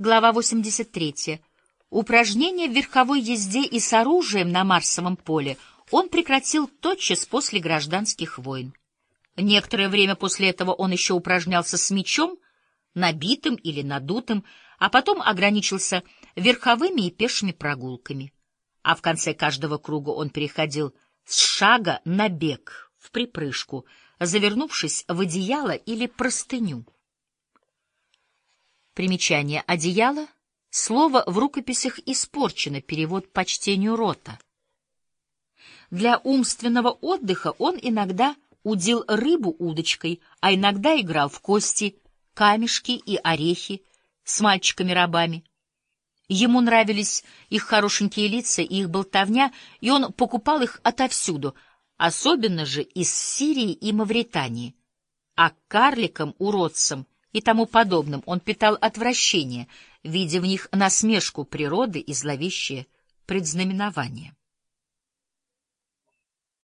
Глава 83. Упражнения в верховой езде и с оружием на Марсовом поле он прекратил тотчас после гражданских войн. Некоторое время после этого он еще упражнялся с мечом, набитым или надутым, а потом ограничился верховыми и пешими прогулками. А в конце каждого круга он переходил с шага на бег, в припрыжку, завернувшись в одеяло или простыню. Примечание «одеяло» — слово в рукописях испорчено, перевод по чтению рота. Для умственного отдыха он иногда удил рыбу удочкой, а иногда играл в кости, камешки и орехи с мальчиками-рабами. Ему нравились их хорошенькие лица и их болтовня, и он покупал их отовсюду, особенно же из Сирии и Мавритании. А карликам-уродцам — и тому подобным он питал отвращение, видя в них насмешку природы и зловещее предзнаменование.